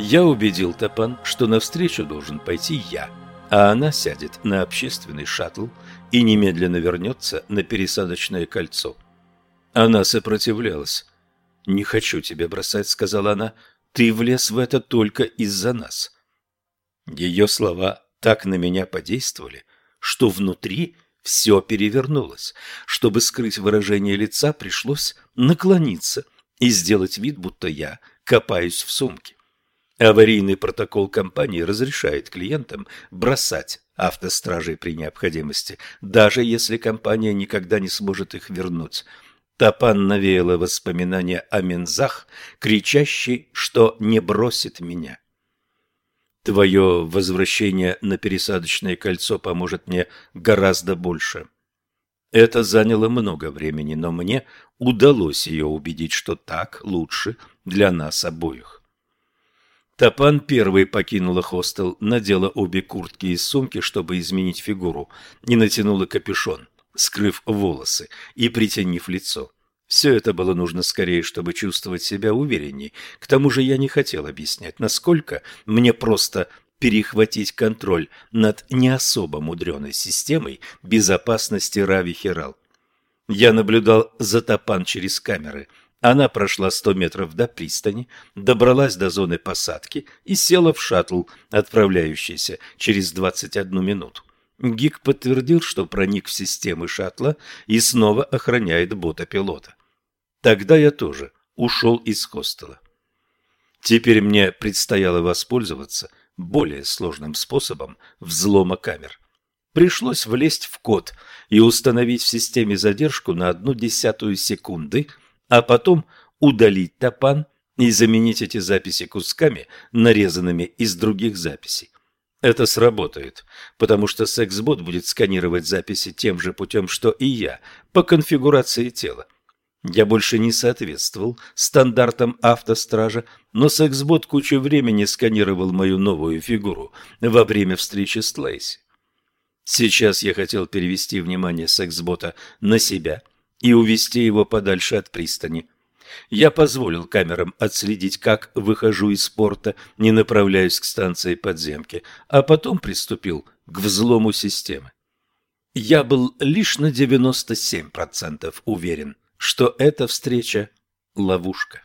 Я убедил Топан, что навстречу должен пойти я, а она сядет на общественный шаттл и немедленно вернется на пересадочное кольцо. Она сопротивлялась. «Не хочу тебя бросать», — сказала она. «Ты влез в это только из-за нас». Ее слова так на меня подействовали, что внутри все перевернулось. Чтобы скрыть выражение лица, пришлось наклониться и сделать вид, будто я копаюсь в сумке. Аварийный протокол компании разрешает клиентам бросать автостражей при необходимости, даже если компания никогда не сможет их вернуть. Тапан навеяла воспоминания о Мензах, кричащий, что не бросит меня. Твое возвращение на пересадочное кольцо поможет мне гораздо больше. Это заняло много времени, но мне удалось ее убедить, что так лучше для нас обоих. Тапан первый покинула хостел, надела обе куртки и сумки, чтобы изменить фигуру, и натянула капюшон, скрыв волосы и притянив лицо. Все это было нужно скорее, чтобы чувствовать себя уверенней. К тому же я не хотел объяснять, насколько мне просто перехватить контроль над не особо мудреной системой безопасности Рави Хирал. Я наблюдал за Топан через камеры. Она прошла сто метров до пристани, добралась до зоны посадки и села в шаттл, отправляющийся через двадцать одну минуту. Гик подтвердил, что проник в системы шаттла и снова охраняет бота-пилота. Тогда я тоже ушел из хостела. Теперь мне предстояло воспользоваться более сложным способом взлома камер. Пришлось влезть в код и установить в системе задержку на одну десятую секунды, а потом удалить топан и заменить эти записи кусками, нарезанными из других записей. Это сработает, потому что секс-бот будет сканировать записи тем же путем, что и я, по конфигурации тела. Я больше не соответствовал стандартам автостража, но сексбот кучу времени сканировал мою новую фигуру во время встречи с Лейси. Сейчас я хотел перевести внимание сексбота на себя и увести его подальше от пристани. Я позволил камерам отследить, как выхожу из порта, не направляюсь к станции подземки, а потом приступил к взлому системы. Я был лишь на 97% уверен – что эта встреча – ловушка.